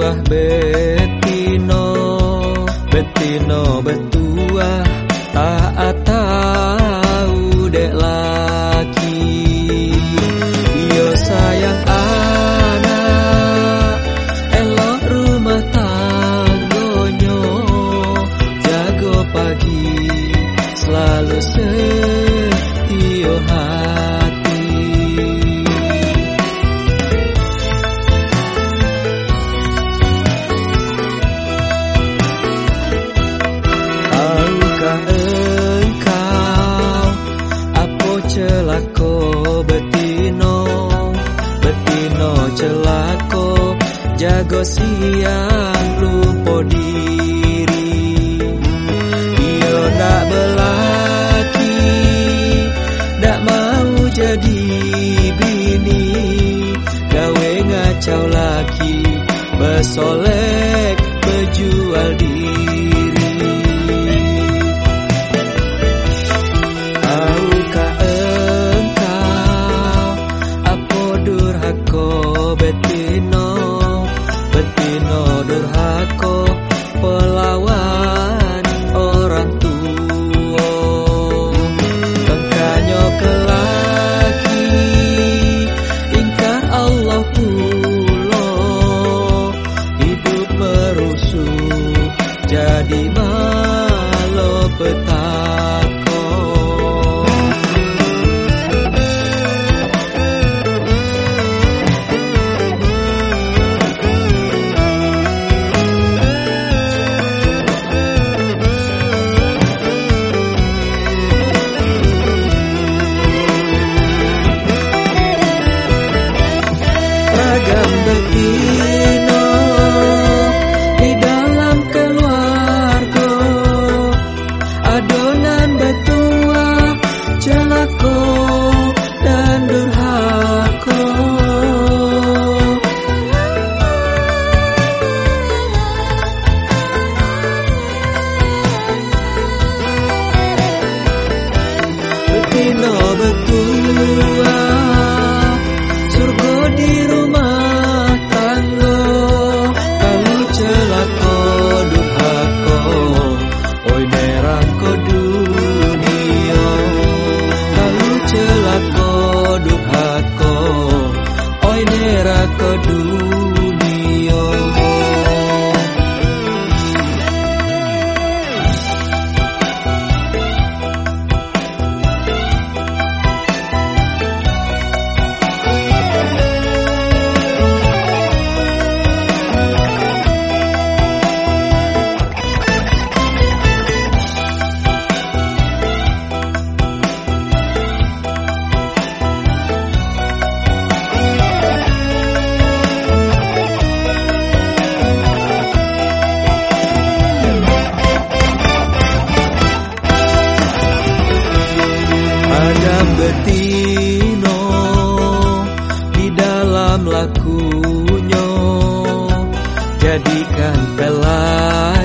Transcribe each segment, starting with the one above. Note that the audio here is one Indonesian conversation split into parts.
betuah betino betino betuah taat celako jago siang lupa diri. Iyo nak belaki Nak mau jadi bini. Gawe ngacau laki Besolek berjual diri let me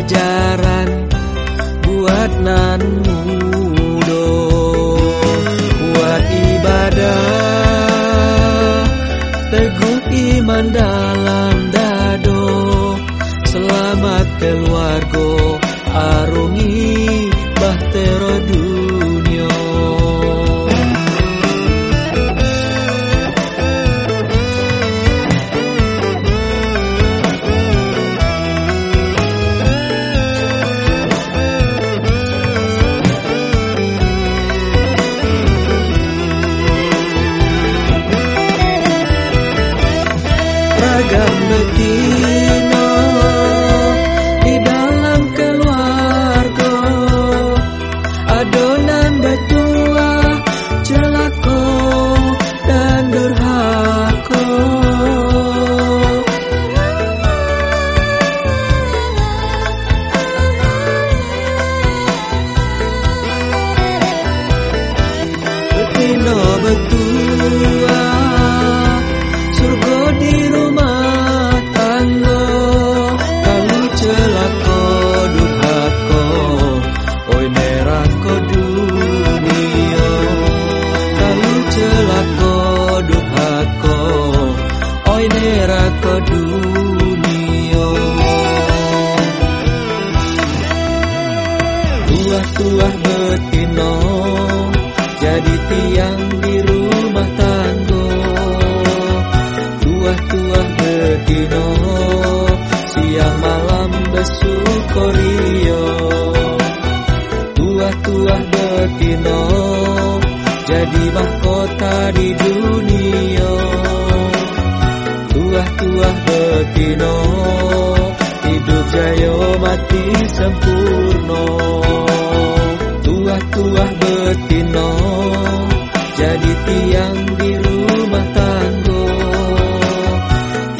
pelajaran buat nan mudo buat ibadah teguh iman dalam dado selamat keluarga arungi bahtero dunia merah ke dunia. Tuah-tuah betino Jadi tiang Betino Jadi tiang di rumah tanggo,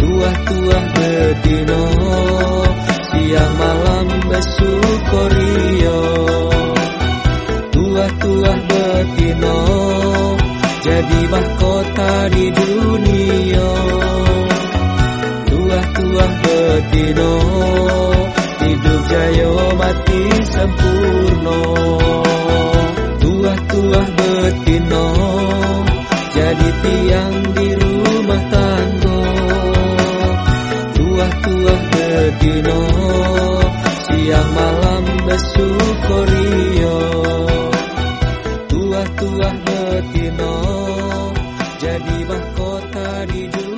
tua tua Betino Siang malam bersukorio tua tua Betino Jadi mahkota di dunia. Tua tua Betino Hidup jayo mati sempurna tuah-tuah betino Jadi tiang di rumah tanggo Tuah-tuah betino Siang malam besukorio Tuah-tuah betino Jadi mahkota di dunia.